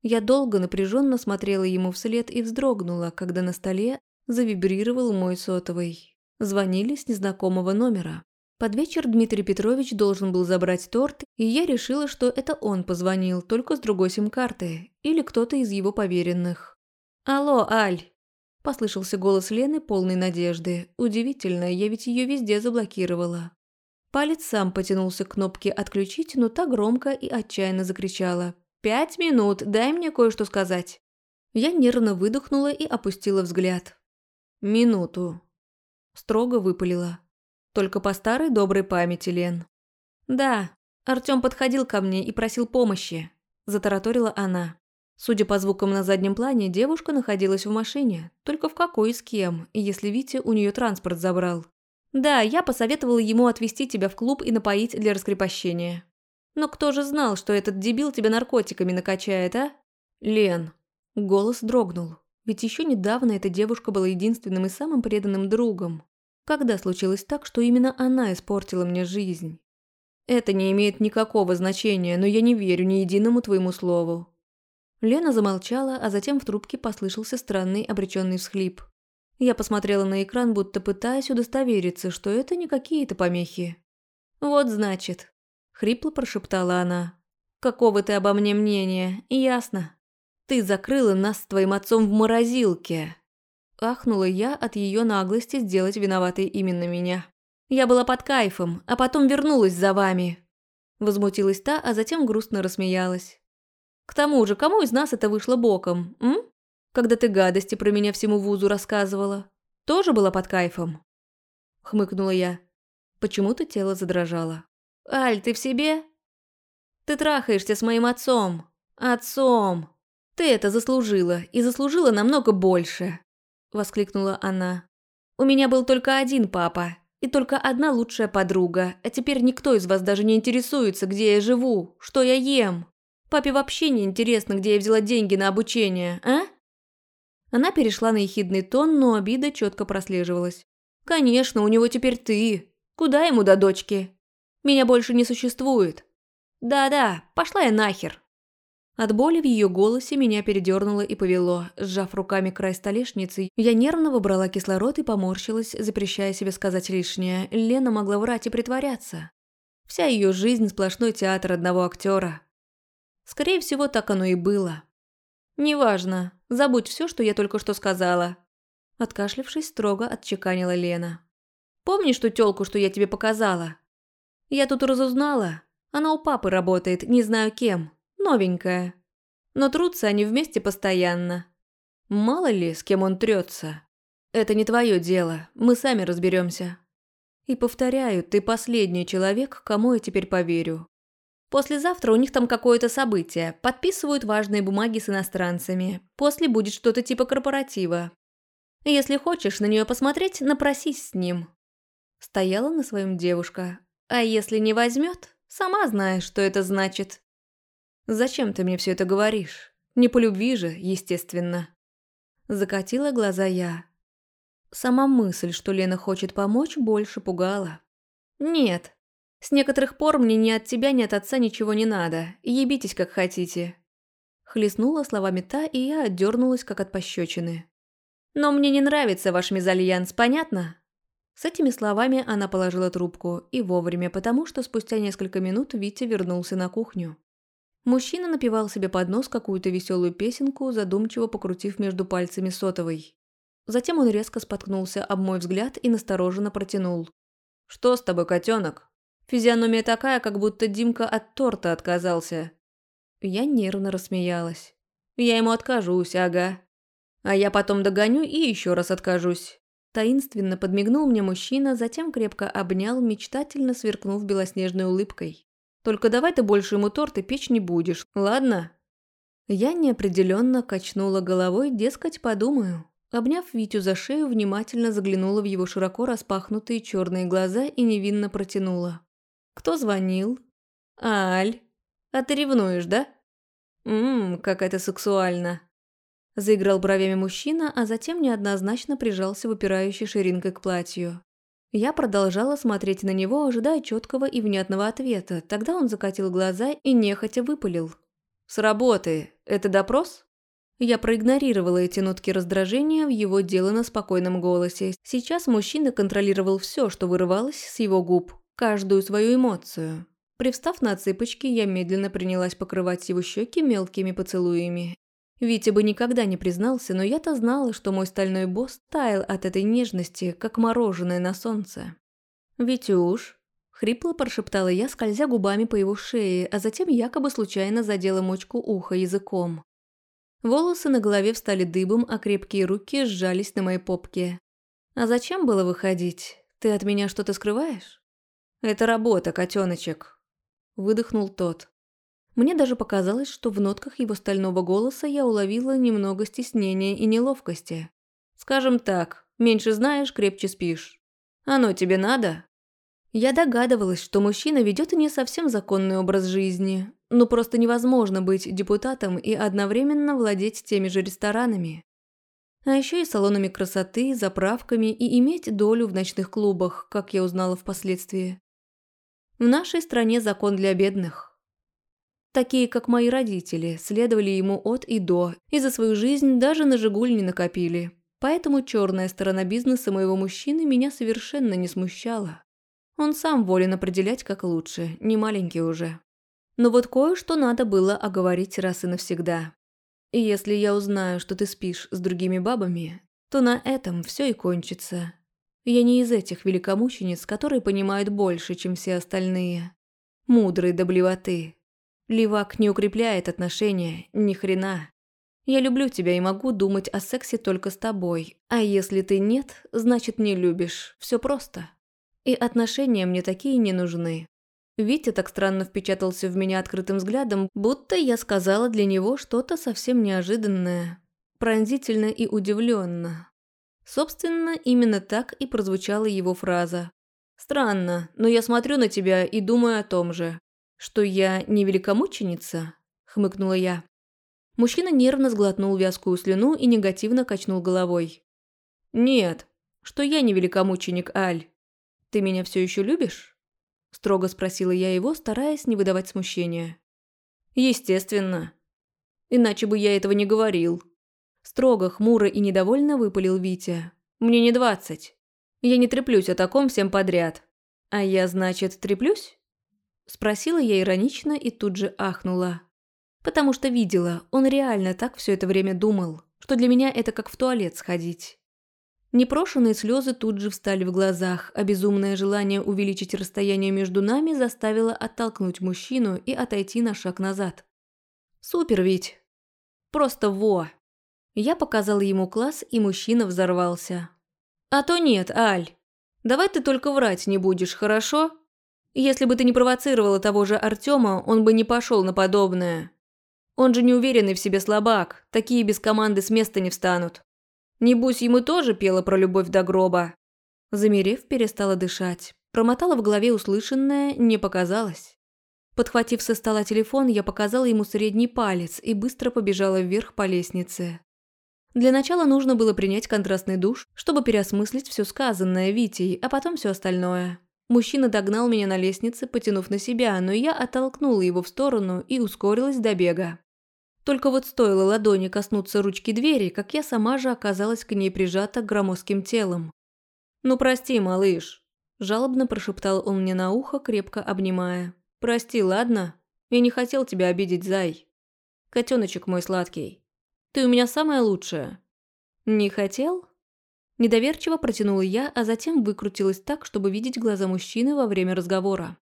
Я долго напряженно смотрела ему вслед и вздрогнула, когда на столе завибрировал мой сотовый. Звонили с незнакомого номера. Под вечер Дмитрий Петрович должен был забрать торт, и я решила, что это он позвонил, только с другой сим-карты, или кто-то из его поверенных. «Алло, Аль!» – послышался голос Лены, полной надежды. Удивительно, я ведь ее везде заблокировала. Палец сам потянулся к кнопке «Отключить», но так громко и отчаянно закричала. «Пять минут, дай мне кое-что сказать». Я нервно выдохнула и опустила взгляд. «Минуту». Строго выпалила. Только по старой доброй памяти, Лен. Да, Артём подходил ко мне и просил помощи. Затараторила она. Судя по звукам на заднем плане, девушка находилась в машине. Только в какой и с кем, если Витя у нее транспорт забрал. Да, я посоветовала ему отвезти тебя в клуб и напоить для раскрепощения. Но кто же знал, что этот дебил тебя наркотиками накачает, а? Лен. Голос дрогнул. Ведь еще недавно эта девушка была единственным и самым преданным другом. Когда случилось так, что именно она испортила мне жизнь? Это не имеет никакого значения, но я не верю ни единому твоему слову. Лена замолчала, а затем в трубке послышался странный обреченный всхлип. Я посмотрела на экран, будто пытаясь удостовериться, что это не какие-то помехи. «Вот значит», – хрипло прошептала она. «Какого ты обо мне мнения? Ясно. Ты закрыла нас с твоим отцом в морозилке». Ахнула я от ее наглости сделать виноватой именно меня. Я была под кайфом, а потом вернулась за вами. Возмутилась та, а затем грустно рассмеялась. К тому же, кому из нас это вышло боком, м? Когда ты гадости про меня всему вузу рассказывала. Тоже была под кайфом? Хмыкнула я. Почему-то тело задрожало. «Аль, ты в себе?» «Ты трахаешься с моим отцом. Отцом. Ты это заслужила, и заслужила намного больше воскликнула она. «У меня был только один папа и только одна лучшая подруга, а теперь никто из вас даже не интересуется, где я живу, что я ем. Папе вообще не интересно, где я взяла деньги на обучение, а?» Она перешла на ехидный тон, но обида четко прослеживалась. «Конечно, у него теперь ты. Куда ему до дочки? Меня больше не существует. Да-да, пошла я нахер». От боли в ее голосе меня передернуло и повело. Сжав руками край столешницы, я нервно выбрала кислород и поморщилась, запрещая себе сказать лишнее. Лена могла врать и притворяться. Вся ее жизнь – сплошной театр одного актера. Скорее всего, так оно и было. «Неважно. Забудь все, что я только что сказала». Откашлившись, строго отчеканила Лена. «Помнишь ту тёлку, что я тебе показала? Я тут разузнала. Она у папы работает, не знаю кем. Новенькая. Но трутся они вместе постоянно. Мало ли, с кем он трется. Это не твое дело, мы сами разберемся. И повторяю, ты последний человек, кому я теперь поверю. Послезавтра у них там какое-то событие, подписывают важные бумаги с иностранцами. После будет что-то типа корпоратива. Если хочешь на нее посмотреть, напросись с ним. Стояла на своем девушка. А если не возьмет, сама знаешь, что это значит. Зачем ты мне все это говоришь? Не по любви же, естественно. Закатила глаза я. Сама мысль, что Лена хочет помочь, больше пугала. Нет, с некоторых пор мне ни от тебя, ни от отца ничего не надо. Ебитесь, как хотите». Хлестнула словами та, и я отдернулась, как от пощечины. «Но мне не нравится ваш мезальянс, понятно?» С этими словами она положила трубку, и вовремя, потому что спустя несколько минут Витя вернулся на кухню. Мужчина напевал себе под нос какую-то веселую песенку, задумчиво покрутив между пальцами сотовой. Затем он резко споткнулся об мой взгляд и настороженно протянул. «Что с тобой, котенок? Физиономия такая, как будто Димка от торта отказался. Я нервно рассмеялась. Я ему откажусь, ага. А я потом догоню и еще раз откажусь. Таинственно подмигнул мне мужчина, затем крепко обнял, мечтательно сверкнув белоснежной улыбкой. «Только давай ты больше ему торты печь не будешь, ладно?» Я неопределенно качнула головой, дескать, подумаю. Обняв Витю за шею, внимательно заглянула в его широко распахнутые черные глаза и невинно протянула. Кто звонил? Аль. А ты ревнуешь, да? Ммм, как это сексуально. Заиграл бровями мужчина, а затем неоднозначно прижался выпирающей ширинкой к платью. Я продолжала смотреть на него, ожидая четкого и внятного ответа. Тогда он закатил глаза и нехотя выпалил. «С работы. Это допрос?» Я проигнорировала эти нотки раздражения в его делано спокойном голосе. Сейчас мужчина контролировал все, что вырывалось с его губ каждую свою эмоцию. Привстав на цыпочки, я медленно принялась покрывать его щеки мелкими поцелуями. Витя бы никогда не признался, но я-то знала, что мой стальной босс таял от этой нежности, как мороженое на солнце. «Витюш», – хрипло прошептала я, скользя губами по его шее, а затем якобы случайно задела мочку уха языком. Волосы на голове встали дыбом, а крепкие руки сжались на моей попке. «А зачем было выходить? Ты от меня что-то скрываешь?» «Это работа, котеночек», – выдохнул тот. Мне даже показалось, что в нотках его стального голоса я уловила немного стеснения и неловкости. «Скажем так, меньше знаешь, крепче спишь. Оно тебе надо?» Я догадывалась, что мужчина ведет не совсем законный образ жизни, но просто невозможно быть депутатом и одновременно владеть теми же ресторанами. А еще и салонами красоты, заправками и иметь долю в ночных клубах, как я узнала впоследствии. В нашей стране закон для бедных. Такие, как мои родители, следовали ему от и до, и за свою жизнь даже на «Жигуль» не накопили. Поэтому черная сторона бизнеса моего мужчины меня совершенно не смущала. Он сам волен определять, как лучше, не маленький уже. Но вот кое-что надо было оговорить раз и навсегда. И если я узнаю, что ты спишь с другими бабами, то на этом все и кончится. Я не из этих великомучениц, которые понимают больше, чем все остальные. Мудрые до блевоты. Левак не укрепляет отношения, ни хрена. Я люблю тебя и могу думать о сексе только с тобой. А если ты нет, значит не любишь. Все просто. И отношения мне такие не нужны. Витя так странно впечатался в меня открытым взглядом, будто я сказала для него что-то совсем неожиданное. Пронзительно и удивленно. Собственно, именно так и прозвучала его фраза. «Странно, но я смотрю на тебя и думаю о том же. Что я не великомученица?» – хмыкнула я. Мужчина нервно сглотнул вязкую слюну и негативно качнул головой. «Нет, что я не великомученик, Аль. Ты меня все еще любишь?» Строго спросила я его, стараясь не выдавать смущения. «Естественно. Иначе бы я этого не говорил». Строго, хмуро и недовольно выпалил Витя. «Мне не двадцать. Я не треплюсь о таком всем подряд. А я, значит, треплюсь?» Спросила я иронично и тут же ахнула. Потому что видела, он реально так все это время думал, что для меня это как в туалет сходить. Непрошенные слезы тут же встали в глазах, а безумное желание увеличить расстояние между нами заставило оттолкнуть мужчину и отойти на шаг назад. «Супер ведь! Просто во!» Я показала ему класс, и мужчина взорвался. «А то нет, Аль. Давай ты только врать не будешь, хорошо? Если бы ты не провоцировала того же Артема, он бы не пошел на подобное. Он же неуверенный в себе слабак, такие без команды с места не встанут. Небось, ему тоже пела про любовь до гроба. Замерев, перестала дышать. Промотала в голове услышанное, не показалось. Подхватив со стола телефон, я показала ему средний палец и быстро побежала вверх по лестнице. Для начала нужно было принять контрастный душ, чтобы переосмыслить все сказанное Витей, а потом все остальное. Мужчина догнал меня на лестнице, потянув на себя, но я оттолкнула его в сторону и ускорилась до бега. Только вот стоило ладони коснуться ручки двери, как я сама же оказалась к ней прижата громоздким телом. «Ну прости, малыш», – жалобно прошептал он мне на ухо, крепко обнимая. «Прости, ладно? Я не хотел тебя обидеть, зай. Котеночек мой сладкий. Ты у меня самая лучшая». «Не хотел?» Недоверчиво протянула я, а затем выкрутилась так, чтобы видеть глаза мужчины во время разговора.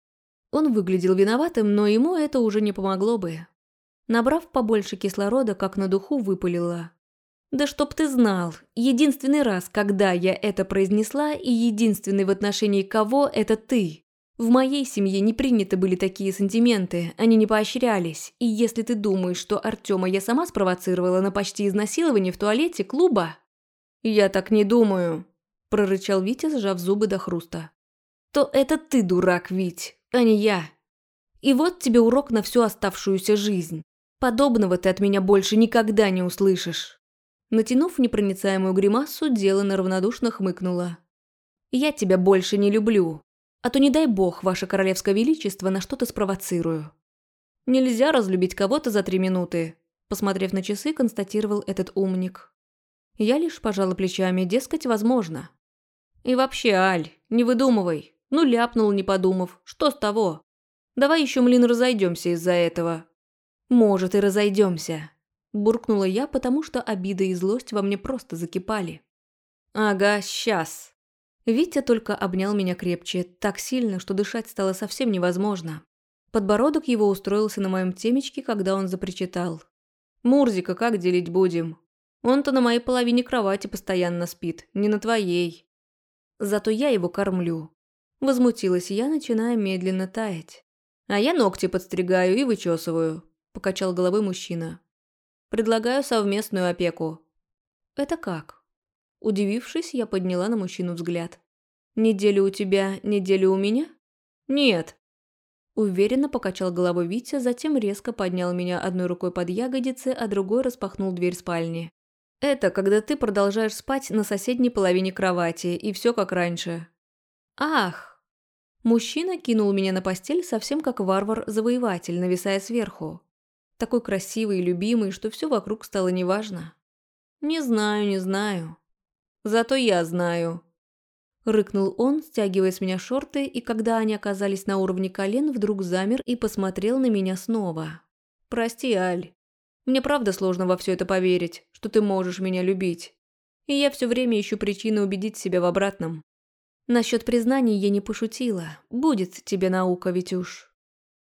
Он выглядел виноватым, но ему это уже не помогло бы. Набрав побольше кислорода, как на духу выпалила. «Да чтоб ты знал, единственный раз, когда я это произнесла, и единственный в отношении кого – это ты. В моей семье не приняты были такие сантименты, они не поощрялись. И если ты думаешь, что Артема я сама спровоцировала на почти изнасилование в туалете клуба...» «Я так не думаю», – прорычал Витя, сжав зубы до хруста. «То это ты дурак, Вить, а не я. И вот тебе урок на всю оставшуюся жизнь. Подобного ты от меня больше никогда не услышишь». Натянув непроницаемую гримасу, Делана равнодушно хмыкнула. «Я тебя больше не люблю. А то не дай бог, ваше королевское величество, на что-то спровоцирую». «Нельзя разлюбить кого-то за три минуты», посмотрев на часы, констатировал этот умник. Я лишь пожала плечами, дескать, возможно. «И вообще, Аль, не выдумывай. Ну, ляпнул, не подумав. Что с того? Давай еще, млин, разойдемся из-за этого. «Может, и разойдемся», – буркнула я, потому что обида и злость во мне просто закипали. «Ага, сейчас». Витя только обнял меня крепче, так сильно, что дышать стало совсем невозможно. Подбородок его устроился на моем темечке, когда он запричитал. «Мурзика как делить будем? Он-то на моей половине кровати постоянно спит, не на твоей. Зато я его кормлю». Возмутилась я, начиная медленно таять. «А я ногти подстригаю и вычесываю. – покачал головой мужчина. «Предлагаю совместную опеку». «Это как?» Удивившись, я подняла на мужчину взгляд. «Неделю у тебя, неделю у меня?» «Нет». Уверенно покачал головой Витя, затем резко поднял меня одной рукой под ягодицы, а другой распахнул дверь спальни. «Это когда ты продолжаешь спать на соседней половине кровати, и все как раньше». «Ах!» Мужчина кинул меня на постель совсем как варвар-завоеватель, нависая сверху. Такой красивый и любимый, что все вокруг стало неважно. «Не знаю, не знаю. Зато я знаю». Рыкнул он, стягивая с меня шорты, и когда они оказались на уровне колен, вдруг замер и посмотрел на меня снова. «Прости, Аль. Мне правда сложно во все это поверить, что ты можешь меня любить. И я все время ищу причины убедить себя в обратном. Насчет признаний я не пошутила. Будет тебе наука, Витюш».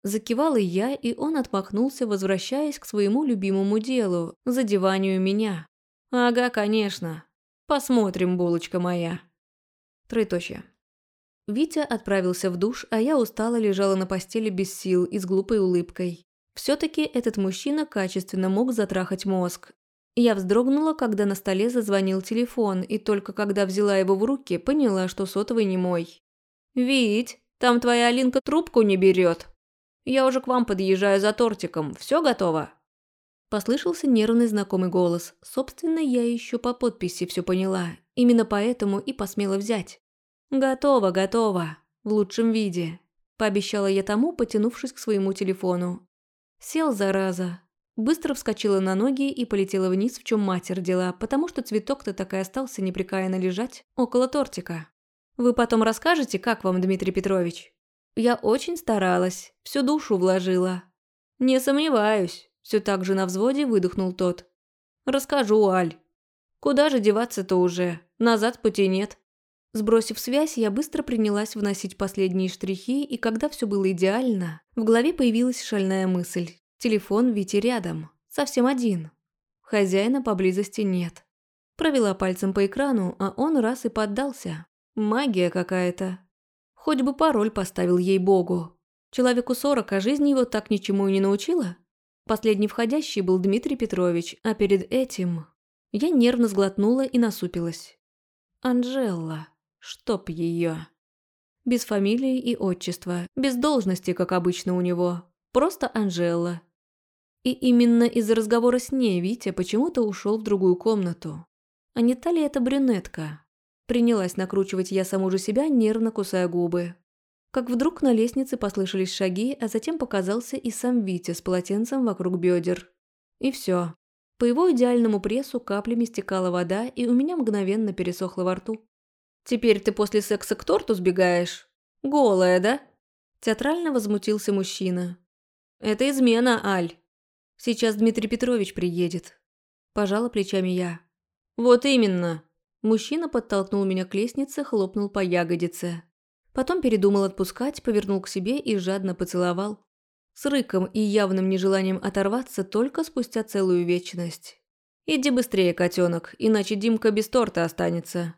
Закивала я, и он отмахнулся, возвращаясь к своему любимому делу – задеванию меня. «Ага, конечно. Посмотрим, булочка моя». Троеточие. Витя отправился в душ, а я устало лежала на постели без сил и с глупой улыбкой. Все-таки этот мужчина качественно мог затрахать мозг. Я вздрогнула, когда на столе зазвонил телефон, и только когда взяла его в руки, поняла, что сотовый не мой. «Вить, там твоя Алинка трубку не берет», я уже к вам подъезжаю за тортиком. Все готово?» Послышался нервный знакомый голос. Собственно, я еще по подписи все поняла. Именно поэтому и посмела взять. «Готово, готово. В лучшем виде», – пообещала я тому, потянувшись к своему телефону. Сел, зараза. Быстро вскочила на ноги и полетела вниз, в чем мать родила, потому что цветок-то так и остался непрекаянно лежать около тортика. «Вы потом расскажете, как вам, Дмитрий Петрович?» «Я очень старалась, всю душу вложила». «Не сомневаюсь», – все так же на взводе выдохнул тот. «Расскажу, Аль. Куда же деваться-то уже? Назад пути нет». Сбросив связь, я быстро принялась вносить последние штрихи, и когда все было идеально, в голове появилась шальная мысль. Телефон Вити рядом, совсем один. Хозяина поблизости нет. Провела пальцем по экрану, а он раз и поддался. Магия какая-то. Хоть бы пароль поставил ей богу. Человеку сорок, а жизнь его так ничему и не научила. Последний входящий был Дмитрий Петрович, а перед этим... Я нервно сглотнула и насупилась. Анжела. Чтоб ее. Без фамилии и отчества, без должности, как обычно у него. Просто Анжела. И именно из-за разговора с ней Витя почему-то ушел в другую комнату. А не та ли это брюнетка? Принялась накручивать я саму же себя, нервно кусая губы. Как вдруг на лестнице послышались шаги, а затем показался и сам Витя с полотенцем вокруг бедер. И все. По его идеальному прессу каплями стекала вода, и у меня мгновенно пересохло во рту. Теперь ты после секса к торту сбегаешь? Голая, да?» Театрально возмутился мужчина. «Это измена, Аль. Сейчас Дмитрий Петрович приедет». Пожала плечами я. «Вот именно». Мужчина подтолкнул меня к лестнице, хлопнул по ягодице. Потом передумал отпускать, повернул к себе и жадно поцеловал. С рыком и явным нежеланием оторваться только спустя целую вечность. «Иди быстрее, котенок, иначе Димка без торта останется».